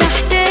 نحتاج